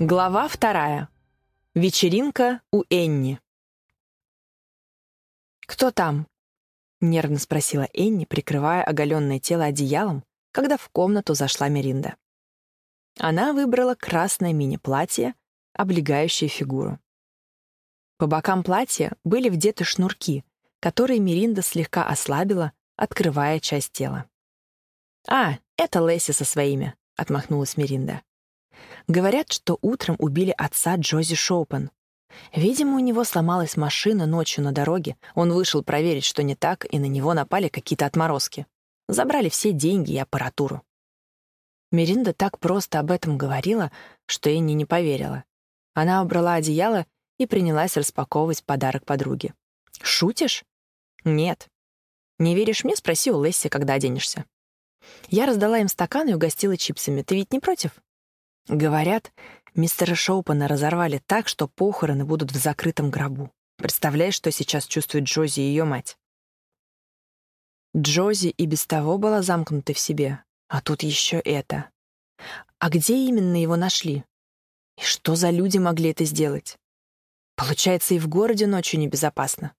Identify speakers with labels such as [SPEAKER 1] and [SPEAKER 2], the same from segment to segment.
[SPEAKER 1] Глава вторая. Вечеринка у Энни. «Кто там?» — нервно спросила Энни, прикрывая оголенное тело одеялом, когда в комнату зашла Меринда. Она выбрала красное мини-платье, облегающее фигуру. По бокам платья были вдеты шнурки, которые Меринда слегка ослабила, открывая часть тела. «А, это Лесси со своими», — отмахнулась Меринда. Говорят, что утром убили отца Джози Шоупен. Видимо, у него сломалась машина ночью на дороге. Он вышел проверить, что не так, и на него напали какие-то отморозки. Забрали все деньги и аппаратуру. Меринда так просто об этом говорила, что Энни не поверила. Она убрала одеяло и принялась распаковывать подарок подруге. «Шутишь?» «Нет». «Не веришь мне? Спроси у Лесси, когда оденешься». Я раздала им стакан и угостила чипсами. Ты ведь не против? Говорят, мистера Шоупана разорвали так, что похороны будут в закрытом гробу. Представляешь, что сейчас чувствует Джози и ее мать? Джози и без того была замкнута в себе, а тут еще это. А где именно его нашли? И что за люди могли это сделать? Получается, и в городе ночью небезопасно.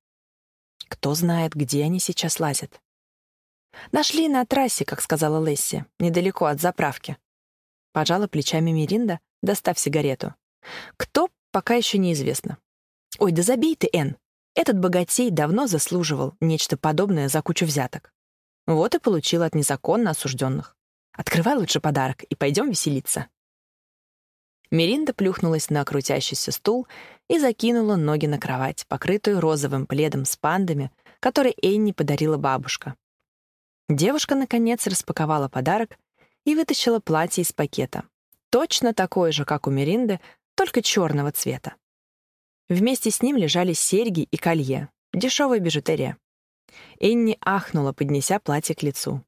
[SPEAKER 1] Кто знает, где они сейчас лазят. Нашли на трассе, как сказала Лесси, недалеко от заправки. Пожала плечами Миринда, достав сигарету. Кто, пока еще неизвестно. Ой, да забей ты, Эн. Этот богатей давно заслуживал нечто подобное за кучу взяток. Вот и получил от незаконно осужденных. Открывай лучше подарок и пойдем веселиться. Миринда плюхнулась на крутящийся стул и закинула ноги на кровать, покрытую розовым пледом с пандами, который Энни подарила бабушка. Девушка, наконец, распаковала подарок и вытащила платье из пакета. Точно такое же, как у Меринды, только черного цвета. Вместе с ним лежали серьги и колье, дешевая бижутерия. Энни ахнула, поднеся платье к лицу.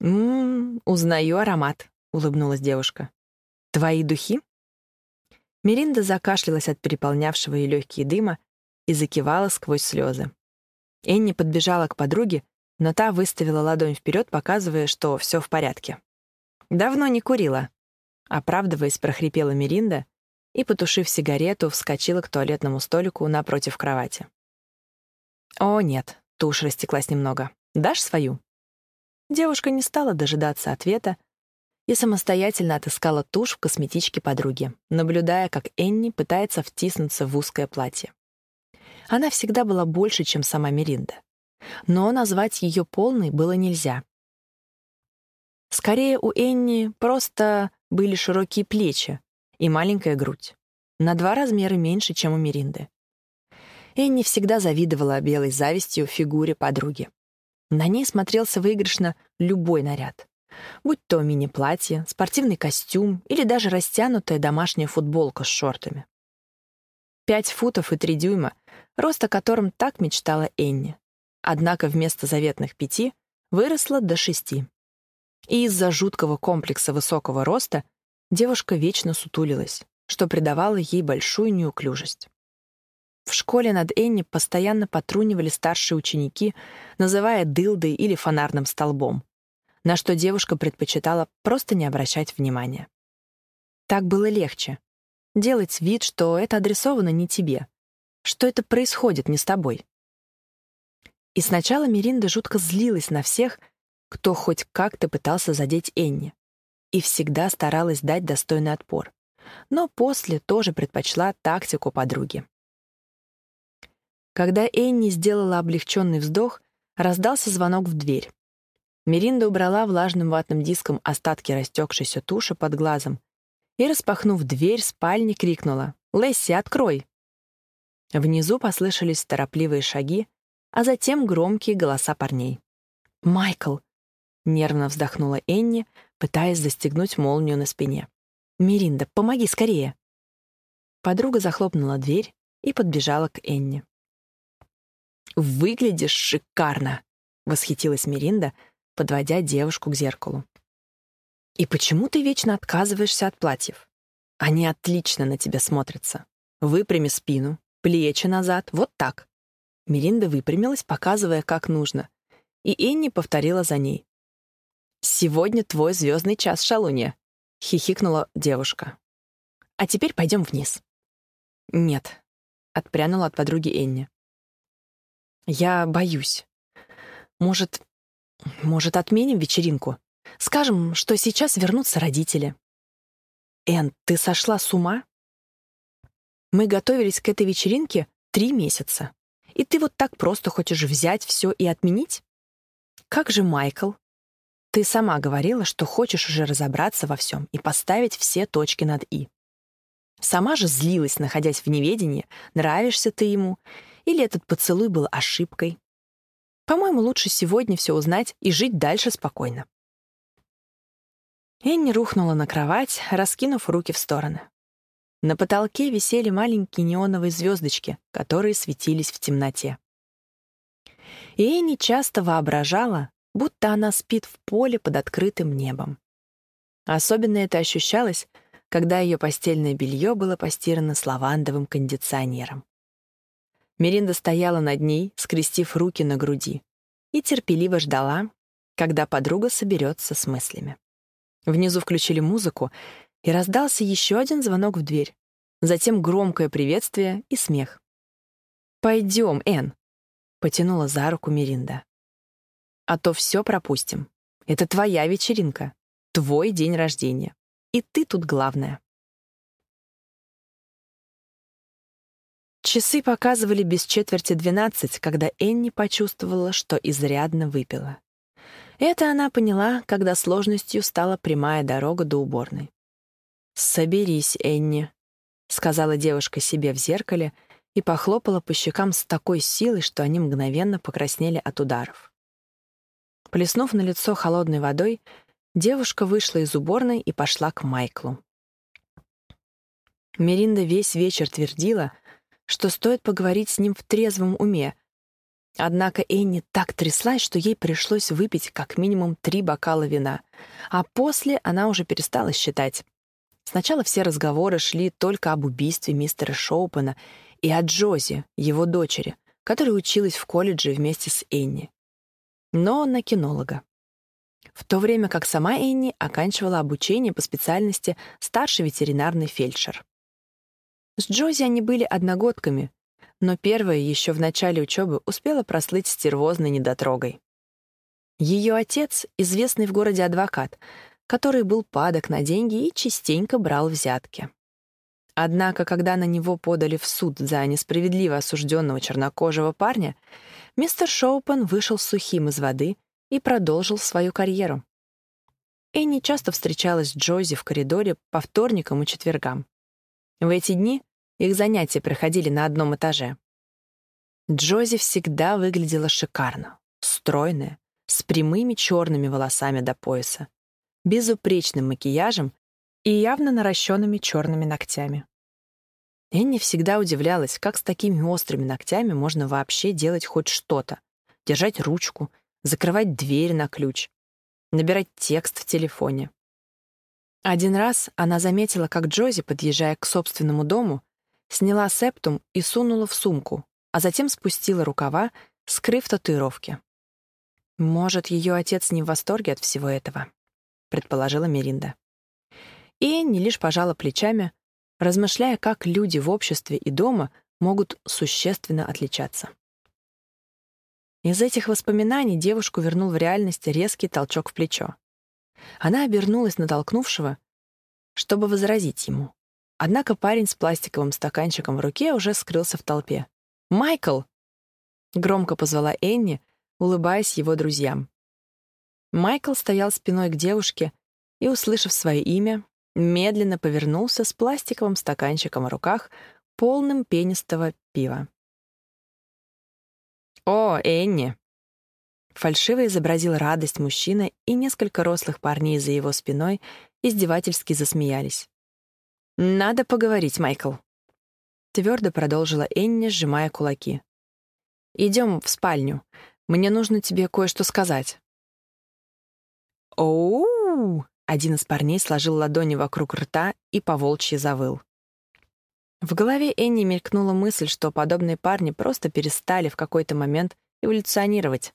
[SPEAKER 1] «Ммм, узнаю аромат», — улыбнулась девушка. «Твои духи?» Меринда закашлялась от переполнявшего ее легкие дыма и закивала сквозь слезы. Энни подбежала к подруге но та выставила ладонь вперед, показывая, что все в порядке. «Давно не курила», — оправдываясь, прохрипела Миринда и, потушив сигарету, вскочила к туалетному столику напротив кровати. «О, нет», — тушь растеклась немного. «Дашь свою?» Девушка не стала дожидаться ответа и самостоятельно отыскала тушь в косметичке подруги, наблюдая, как Энни пытается втиснуться в узкое платье. Она всегда была больше, чем сама Миринда но назвать ее полной было нельзя. Скорее, у Энни просто были широкие плечи и маленькая грудь, на два размера меньше, чем у Миринды. Энни всегда завидовала белой завистью фигуре подруги. На ней смотрелся выигрышно любой наряд. Будь то мини-платье, спортивный костюм или даже растянутая домашняя футболка с шортами. Пять футов и три дюйма, рост о котором так мечтала Энни однако вместо заветных пяти выросла до шести. И из-за жуткого комплекса высокого роста девушка вечно сутулилась, что придавало ей большую неуклюжесть. В школе над Энни постоянно потрунивали старшие ученики, называя дылдой или фонарным столбом, на что девушка предпочитала просто не обращать внимания. Так было легче. Делать вид, что это адресовано не тебе, что это происходит не с тобой. И сначала Миринда жутко злилась на всех, кто хоть как-то пытался задеть Энни, и всегда старалась дать достойный отпор. Но после тоже предпочла тактику подруги. Когда Энни сделала облегченный вздох, раздался звонок в дверь. Миринда убрала влажным ватным диском остатки растекшейся туши под глазом и, распахнув дверь спальни, крикнула «Лесси, открой!». Внизу послышались торопливые шаги, а затем громкие голоса парней. «Майкл!» — нервно вздохнула Энни, пытаясь застегнуть молнию на спине. «Миринда, помоги скорее!» Подруга захлопнула дверь и подбежала к Энни. «Выглядишь шикарно!» — восхитилась Миринда, подводя девушку к зеркалу. «И почему ты вечно отказываешься от платьев? Они отлично на тебя смотрятся. Выпрями спину, плечи назад, вот так. Миринда выпрямилась, показывая, как нужно. И Энни повторила за ней. «Сегодня твой звездный час, шалунья», — хихикнула девушка. А теперь пойдем вниз». «Нет», — отпрянула от подруги Энни. «Я боюсь. Может, может, отменим вечеринку? Скажем, что сейчас вернутся родители». «Энн, ты сошла с ума?» «Мы готовились к этой вечеринке три месяца. И ты вот так просто хочешь взять все и отменить? Как же Майкл? Ты сама говорила, что хочешь уже разобраться во всем и поставить все точки над «и». Сама же злилась, находясь в неведении, нравишься ты ему, или этот поцелуй был ошибкой. По-моему, лучше сегодня все узнать и жить дальше спокойно. Энни рухнула на кровать, раскинув руки в стороны. На потолке висели маленькие неоновые звездочки, которые светились в темноте. И Энни часто воображала, будто она спит в поле под открытым небом. Особенно это ощущалось, когда ее постельное белье было постирано с лавандовым кондиционером. Меринда стояла над ней, скрестив руки на груди, и терпеливо ждала, когда подруга соберется с мыслями. Внизу включили музыку, и раздался еще один звонок в дверь. Затем громкое приветствие и смех. «Пойдем, Энн», — потянула за руку Меринда. «А то все пропустим. Это твоя вечеринка, твой день рождения. И ты тут главная». Часы показывали без четверти двенадцать, когда Энни почувствовала, что изрядно выпила. Это она поняла, когда сложностью стала прямая дорога до уборной. «Соберись, Энни», — сказала девушка себе в зеркале и похлопала по щекам с такой силой, что они мгновенно покраснели от ударов. Плеснув на лицо холодной водой, девушка вышла из уборной и пошла к Майклу. Меринда весь вечер твердила, что стоит поговорить с ним в трезвом уме. Однако Энни так тряслась, что ей пришлось выпить как минимум три бокала вина, а после она уже перестала считать. Сначала все разговоры шли только об убийстве мистера Шоупена и о Джози, его дочери, которая училась в колледже вместе с Энни. Но на кинолога. В то время как сама Энни оканчивала обучение по специальности старший ветеринарный фельдшер. С Джози они были одногодками, но первая еще в начале учебы успела прослыть стервозной недотрогой. Ее отец — известный в городе адвокат — который был падок на деньги и частенько брал взятки. Однако, когда на него подали в суд за несправедливо осужденного чернокожего парня, мистер Шоупен вышел сухим из воды и продолжил свою карьеру. Энни часто встречалась с Джози в коридоре по вторникам и четвергам. В эти дни их занятия проходили на одном этаже. Джози всегда выглядела шикарно, стройная, с прямыми черными волосами до пояса, безупречным макияжем и явно наращенными черными ногтями. Энни всегда удивлялась, как с такими острыми ногтями можно вообще делать хоть что-то. Держать ручку, закрывать дверь на ключ, набирать текст в телефоне. Один раз она заметила, как Джози, подъезжая к собственному дому, сняла септум и сунула в сумку, а затем спустила рукава, скрыв татуировки. Может, ее отец не в восторге от всего этого предположила Меринда. И не лишь пожала плечами, размышляя, как люди в обществе и дома могут существенно отличаться. Из этих воспоминаний девушку вернул в реальность резкий толчок в плечо. Она обернулась на толкнувшего, чтобы возразить ему. Однако парень с пластиковым стаканчиком в руке уже скрылся в толпе. «Майкл!» — громко позвала Энни, улыбаясь его друзьям. Майкл стоял спиной к девушке и, услышав свое имя, медленно повернулся с пластиковым стаканчиком в руках, полным пенистого пива. «О, Энни!» Фальшиво изобразил радость мужчина, и несколько рослых парней за его спиной издевательски засмеялись. «Надо поговорить, Майкл», — твердо продолжила Энни, сжимая кулаки. «Идем в спальню. Мне нужно тебе кое-что сказать». «Оу!» — один из парней сложил ладони вокруг рта и поволчьи завыл. В голове Энни мелькнула мысль, что подобные парни просто перестали в какой-то момент эволюционировать.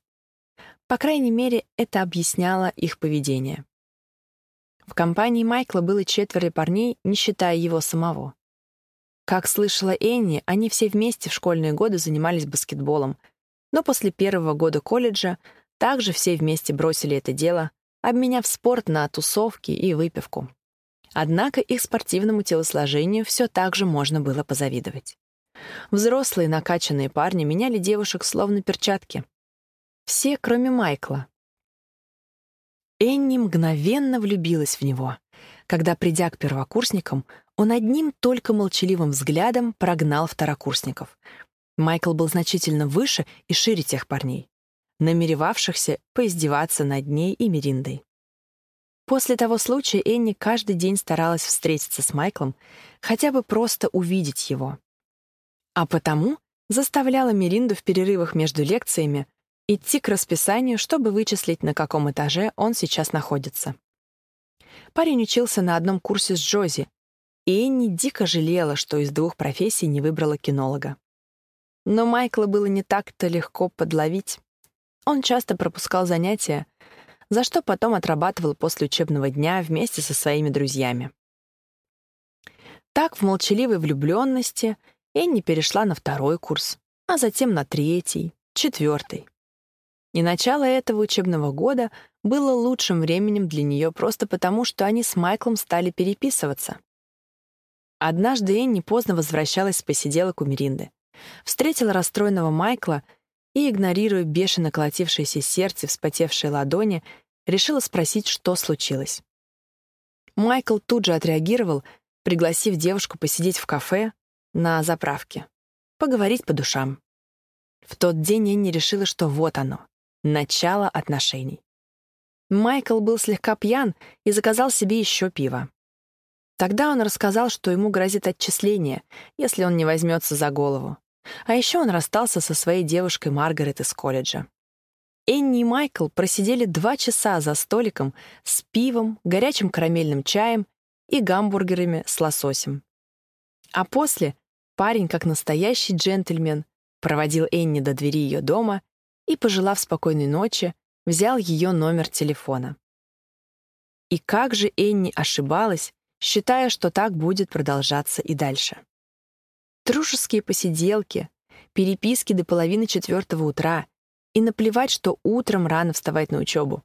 [SPEAKER 1] По крайней мере, это объясняло их поведение. В компании Майкла было четверо парней, не считая его самого. Как слышала Энни, они все вместе в школьные годы занимались баскетболом, но после первого года колледжа также все вместе бросили это дело, обменяв спорт на тусовки и выпивку. Однако их спортивному телосложению все так же можно было позавидовать. Взрослые накачанные парни меняли девушек словно перчатки. Все, кроме Майкла. Энни мгновенно влюбилась в него, когда, придя к первокурсникам, он одним только молчаливым взглядом прогнал второкурсников. Майкл был значительно выше и шире тех парней, намеревавшихся поиздеваться над ней и Мериндой. После того случая Энни каждый день старалась встретиться с Майклом, хотя бы просто увидеть его. А потому заставляла Меринду в перерывах между лекциями идти к расписанию, чтобы вычислить, на каком этаже он сейчас находится. Парень учился на одном курсе с Джози, и Энни дико жалела, что из двух профессий не выбрала кинолога. Но Майкла было не так-то легко подловить. Он часто пропускал занятия, за что потом отрабатывал после учебного дня вместе со своими друзьями. Так, в молчаливой влюбленности Энни перешла на второй курс, а затем на третий, четвертый. И начало этого учебного года было лучшим временем для нее просто потому, что они с Майклом стали переписываться. Однажды Энни поздно возвращалась с посиделок у Меринды. Встретила расстроенного Майкла и, игнорируя бешено колотившееся сердце, вспотевшие ладони, решила спросить, что случилось. Майкл тут же отреагировал, пригласив девушку посидеть в кафе на заправке, поговорить по душам. В тот день Энни решила, что вот оно, начало отношений. Майкл был слегка пьян и заказал себе еще пиво. Тогда он рассказал, что ему грозит отчисление, если он не возьмется за голову. А еще он расстался со своей девушкой Маргарет из колледжа. Энни и Майкл просидели два часа за столиком с пивом, горячим карамельным чаем и гамбургерами с лососем. А после парень, как настоящий джентльмен, проводил Энни до двери ее дома и, пожелав спокойной ночи, взял ее номер телефона. И как же Энни ошибалась, считая, что так будет продолжаться и дальше. Дружеские посиделки, переписки до половины четвертого утра и наплевать, что утром рано вставать на учебу.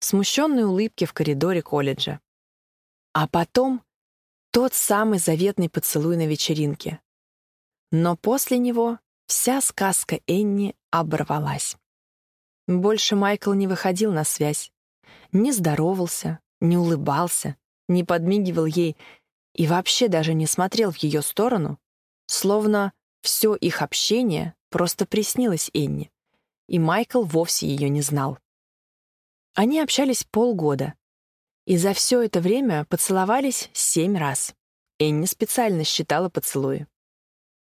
[SPEAKER 1] Смущенные улыбки в коридоре колледжа. А потом тот самый заветный поцелуй на вечеринке. Но после него вся сказка Энни оборвалась. Больше Майкл не выходил на связь, не здоровался, не улыбался, не подмигивал ей и вообще даже не смотрел в ее сторону, словно все их общение просто приснилось Энни, и Майкл вовсе ее не знал. Они общались полгода, и за все это время поцеловались семь раз. Энни специально считала поцелуи.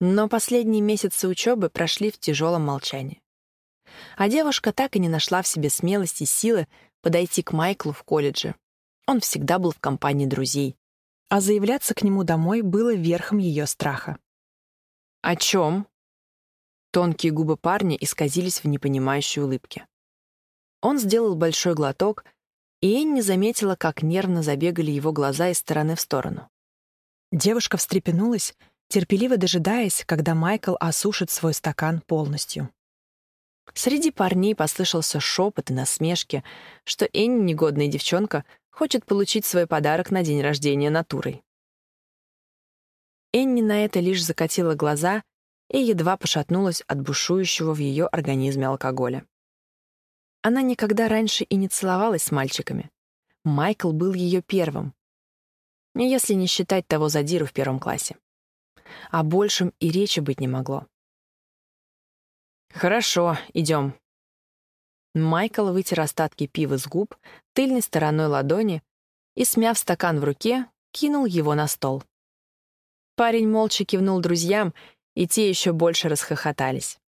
[SPEAKER 1] Но последние месяцы учебы прошли в тяжелом молчании. А девушка так и не нашла в себе смелости и силы подойти к Майклу в колледже, он всегда был в компании друзей, а заявляться к нему домой было верхом ее страха. «О чем?» Тонкие губы парня исказились в непонимающей улыбке. Он сделал большой глоток, и Энни заметила, как нервно забегали его глаза из стороны в сторону. Девушка встрепенулась, терпеливо дожидаясь, когда Майкл осушит свой стакан полностью. Среди парней послышался шепот и насмешки, что Энни, негодная девчонка, хочет получить свой подарок на день рождения натурой. Энни на это лишь закатила глаза и едва пошатнулась от бушующего в ее организме алкоголя. Она никогда раньше и не целовалась с мальчиками. Майкл был ее первым. Если не считать того задиру в первом классе. О большем и речи быть не могло. «Хорошо, идем», Майкл вытер остатки пива с губ тыльной стороной ладони и, смяв стакан в руке, кинул его на стол. Парень молча кивнул друзьям, и те еще больше расхохотались.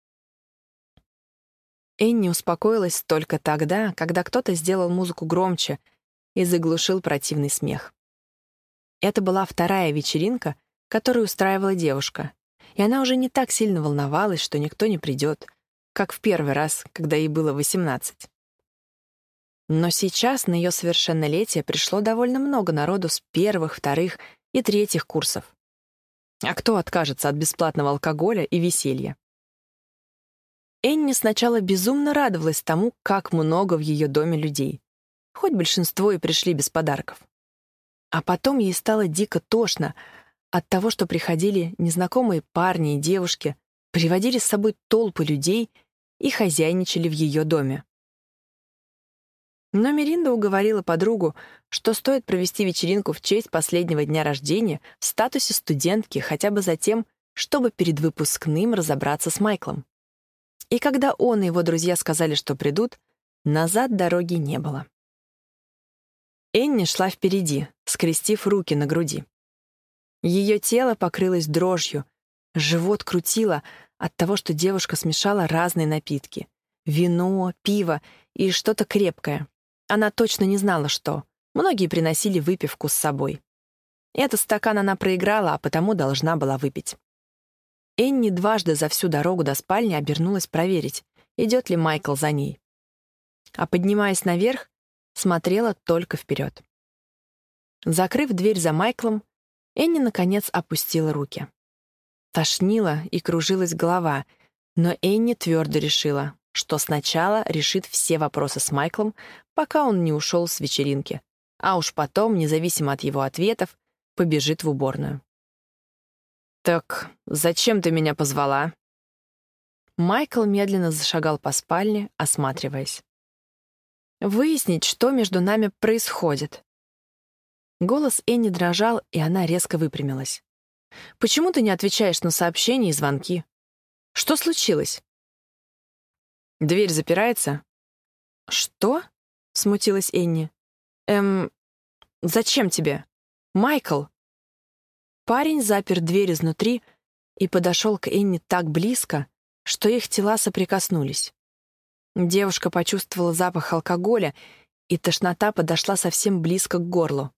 [SPEAKER 1] Энни успокоилась только тогда, когда кто-то сделал музыку громче и заглушил противный смех. Это была вторая вечеринка, которую устраивала девушка, и она уже не так сильно волновалась, что никто не придет, как в первый раз, когда ей было 18. Но сейчас на ее совершеннолетие пришло довольно много народу с первых, вторых и третьих курсов. А кто откажется от бесплатного алкоголя и веселья? Энни сначала безумно радовалась тому, как много в ее доме людей. Хоть большинство и пришли без подарков. А потом ей стало дико тошно от того, что приходили незнакомые парни и девушки, приводили с собой толпы людей и хозяйничали в ее доме. Но Меринда уговорила подругу, что стоит провести вечеринку в честь последнего дня рождения в статусе студентки хотя бы за тем, чтобы перед выпускным разобраться с Майклом. И когда он и его друзья сказали, что придут, назад дороги не было. Энни шла впереди, скрестив руки на груди. Ее тело покрылось дрожью, живот крутило от того, что девушка смешала разные напитки — вино, пиво и что-то крепкое. Она точно не знала, что. Многие приносили выпивку с собой. Этот стакан она проиграла, а потому должна была выпить. Энни дважды за всю дорогу до спальни обернулась проверить, идет ли Майкл за ней. А поднимаясь наверх, смотрела только вперед. Закрыв дверь за Майклом, Энни, наконец, опустила руки. Тошнила и кружилась голова, но Энни твердо решила, что сначала решит все вопросы с Майклом, пока он не ушел с вечеринки, а уж потом, независимо от его ответов, побежит в уборную. «Так зачем ты меня позвала?» Майкл медленно зашагал по спальне, осматриваясь. «Выяснить, что между нами происходит». Голос Энни дрожал, и она резко выпрямилась. «Почему ты не отвечаешь на сообщения и звонки? Что случилось?» «Дверь запирается?» «Что?» — смутилась Энни. «Эм, зачем тебе? Майкл!» Парень запер дверь изнутри и подошел к Энни так близко, что их тела соприкоснулись. Девушка почувствовала запах алкоголя, и тошнота подошла совсем близко к горлу.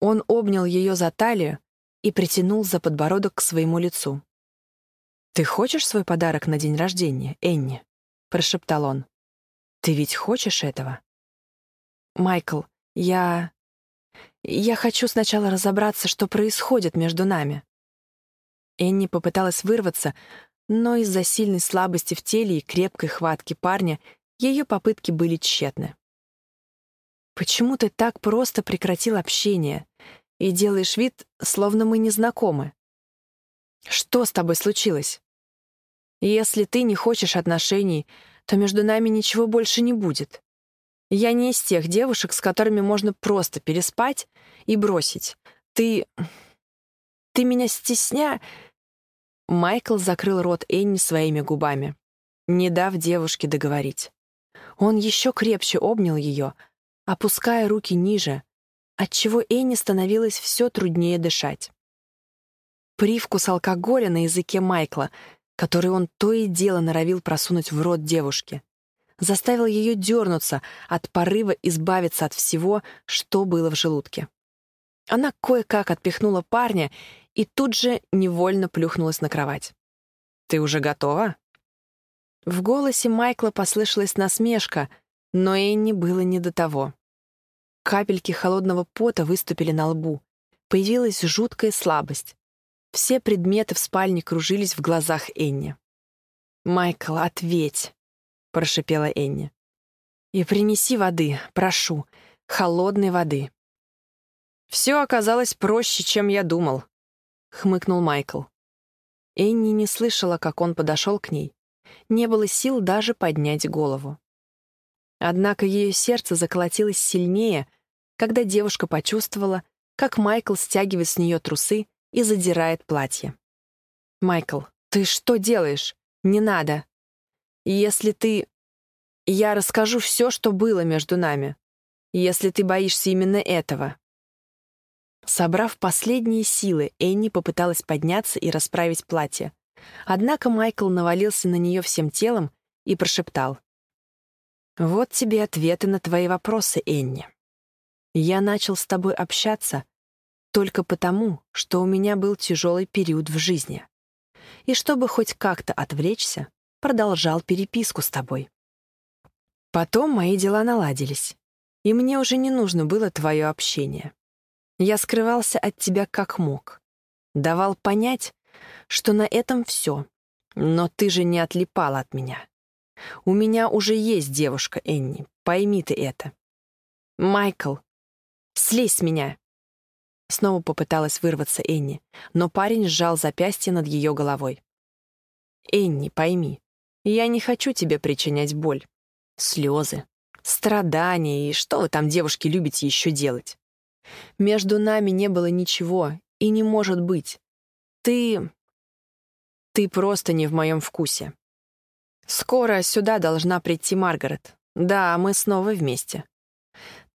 [SPEAKER 1] Он обнял ее за талию и притянул за подбородок к своему лицу. «Ты хочешь свой подарок на день рождения, Энни?» — прошептал он. «Ты ведь хочешь этого?» «Майкл, я...» Я хочу сначала разобраться, что происходит между нами. Энни попыталась вырваться, но из-за сильной слабости в теле и крепкой хватки парня ее попытки были тщетны. «Почему ты так просто прекратил общение и делаешь вид, словно мы не знакомы? Что с тобой случилось? Если ты не хочешь отношений, то между нами ничего больше не будет. Я не из тех девушек, с которыми можно просто переспать и бросить. Ты... ты меня стесня...» Майкл закрыл рот Энни своими губами, не дав девушке договорить. Он еще крепче обнял ее, опуская руки ниже, отчего Энни становилось все труднее дышать. Привкус алкоголя на языке Майкла, который он то и дело норовил просунуть в рот девушки заставил ее дернуться от порыва избавиться от всего, что было в желудке. Она кое-как отпихнула парня и тут же невольно плюхнулась на кровать. «Ты уже готова?» В голосе Майкла послышалась насмешка, но Энни было не до того. Капельки холодного пота выступили на лбу. Появилась жуткая слабость. Все предметы в спальне кружились в глазах Энни. «Майкл, ответь!» — прошипела Энни. «И принеси воды, прошу, холодной воды». «Все оказалось проще, чем я думал», — хмыкнул Майкл. Энни не слышала, как он подошел к ней. Не было сил даже поднять голову. Однако ее сердце заколотилось сильнее, когда девушка почувствовала, как Майкл стягивает с нее трусы и задирает платье. «Майкл, ты что делаешь? Не надо!» если ты... Я расскажу все, что было между нами. Если ты боишься именно этого». Собрав последние силы, Энни попыталась подняться и расправить платье. Однако Майкл навалился на нее всем телом и прошептал. «Вот тебе ответы на твои вопросы, Энни. Я начал с тобой общаться только потому, что у меня был тяжелый период в жизни. И чтобы хоть как-то отвлечься, продолжал переписку с тобой. Потом мои дела наладились, и мне уже не нужно было твое общение. Я скрывался от тебя как мог. Давал понять, что на этом все. Но ты же не отлипала от меня. У меня уже есть девушка, Энни. Пойми ты это. Майкл, слезь с меня. Снова попыталась вырваться Энни, но парень сжал запястье над ее головой. «Энни, пойми, я не хочу тебе причинять боль. Слезы, страдания и что вы там, девушки, любите еще делать? Между нами не было ничего и не может быть. Ты... Ты просто не в моем вкусе. Скоро сюда должна прийти Маргарет. Да, мы снова вместе.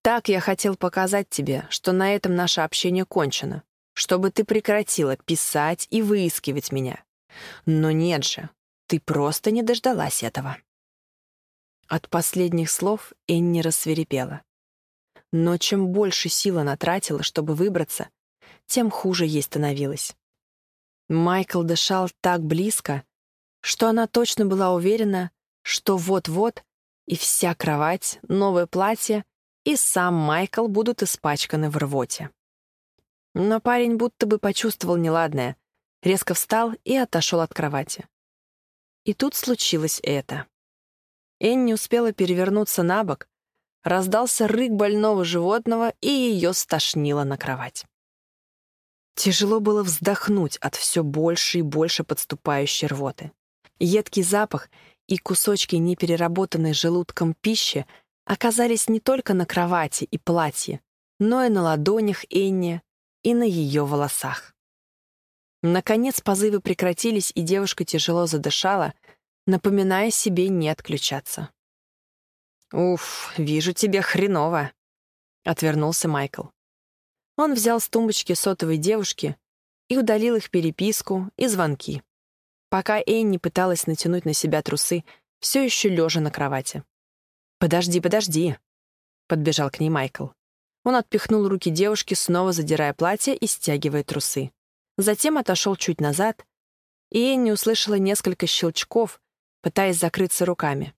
[SPEAKER 1] Так я хотел показать тебе, что на этом наше общение кончено, чтобы ты прекратила писать и выискивать меня. Но нет же, ты просто не дождалась этого. От последних слов Энни рассверепела. Но чем больше сил она тратила, чтобы выбраться, тем хуже ей становилось. Майкл дышал так близко, что она точно была уверена, что вот-вот и вся кровать, новое платье и сам Майкл будут испачканы в рвоте. Но парень будто бы почувствовал неладное, резко встал и отошел от кровати. И тут случилось это. Энни успела перевернуться на бок, раздался рык больного животного, и ее стошнило на кровать. Тяжело было вздохнуть от все больше и больше подступающей рвоты. Едкий запах и кусочки непереработанной желудком пищи оказались не только на кровати и платье, но и на ладонях Энни и на ее волосах. Наконец позывы прекратились, и девушка тяжело задышала, напоминая себе не отключаться. «Уф, вижу тебе хреново», — отвернулся Майкл. Он взял с тумбочки сотовой девушки и удалил их переписку и звонки, пока Энни пыталась натянуть на себя трусы, все еще лежа на кровати. «Подожди, подожди», — подбежал к ней Майкл. Он отпихнул руки девушки, снова задирая платье и стягивая трусы. Затем отошел чуть назад, и Энни услышала несколько щелчков, пытаясь закрыться руками.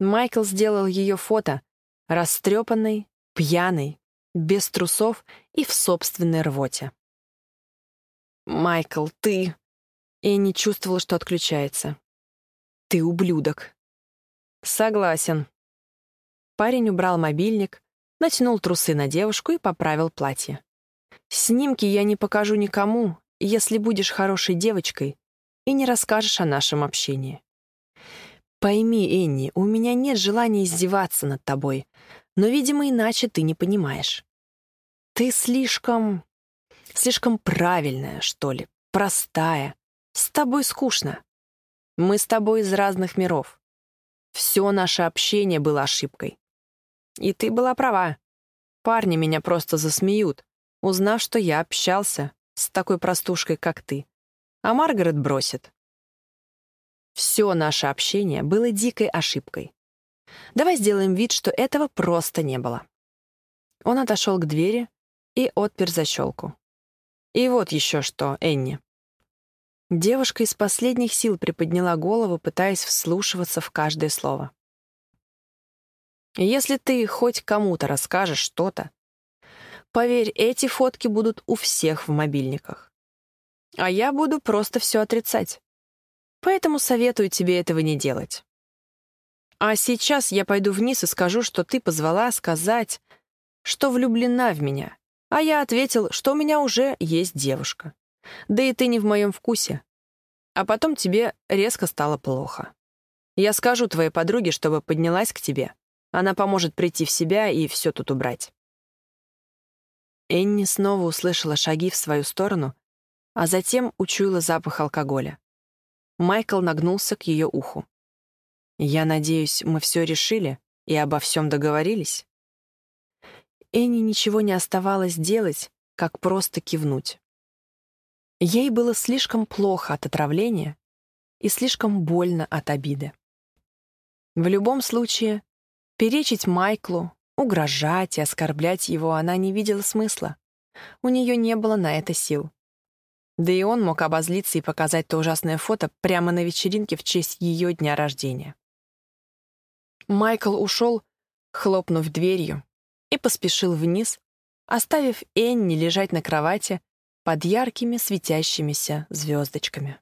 [SPEAKER 1] Майкл сделал ее фото, растрепанной, пьяной, без трусов и в собственной рвоте. «Майкл, ты...» Энни чувствовала, что отключается. «Ты ублюдок». «Согласен». Парень убрал мобильник, натянул трусы на девушку и поправил платье. «Снимки я не покажу никому, если будешь хорошей девочкой и не расскажешь о нашем общении. Пойми, Энни, у меня нет желания издеваться над тобой, но, видимо, иначе ты не понимаешь. Ты слишком... слишком правильная, что ли, простая. С тобой скучно. Мы с тобой из разных миров. Все наше общение было ошибкой. И ты была права. Парни меня просто засмеют, узнав, что я общался с такой простушкой, как ты. А Маргарет бросит. Все наше общение было дикой ошибкой. Давай сделаем вид, что этого просто не было. Он отошел к двери и отпер защелку. И вот еще что, Энни. Девушка из последних сил приподняла голову, пытаясь вслушиваться в каждое слово. «Если ты хоть кому-то расскажешь что-то, поверь, эти фотки будут у всех в мобильниках. А я буду просто все отрицать. Поэтому советую тебе этого не делать. А сейчас я пойду вниз и скажу, что ты позвала сказать, что влюблена в меня. А я ответил, что у меня уже есть девушка. Да и ты не в моем вкусе. А потом тебе резко стало плохо. Я скажу твоей подруге, чтобы поднялась к тебе. Она поможет прийти в себя и все тут убрать. Энни снова услышала шаги в свою сторону, а затем учуяла запах алкоголя. Майкл нагнулся к ее уху. «Я надеюсь, мы все решили и обо всем договорились?» Энни ничего не оставалось делать, как просто кивнуть. Ей было слишком плохо от отравления и слишком больно от обиды. В любом случае, перечить Майклу, угрожать и оскорблять его она не видела смысла. У нее не было на это сил. Да и он мог обозлиться и показать то ужасное фото прямо на вечеринке в честь ее дня рождения. Майкл ушел, хлопнув дверью, и поспешил вниз, оставив Энни лежать на кровати под яркими светящимися звездочками.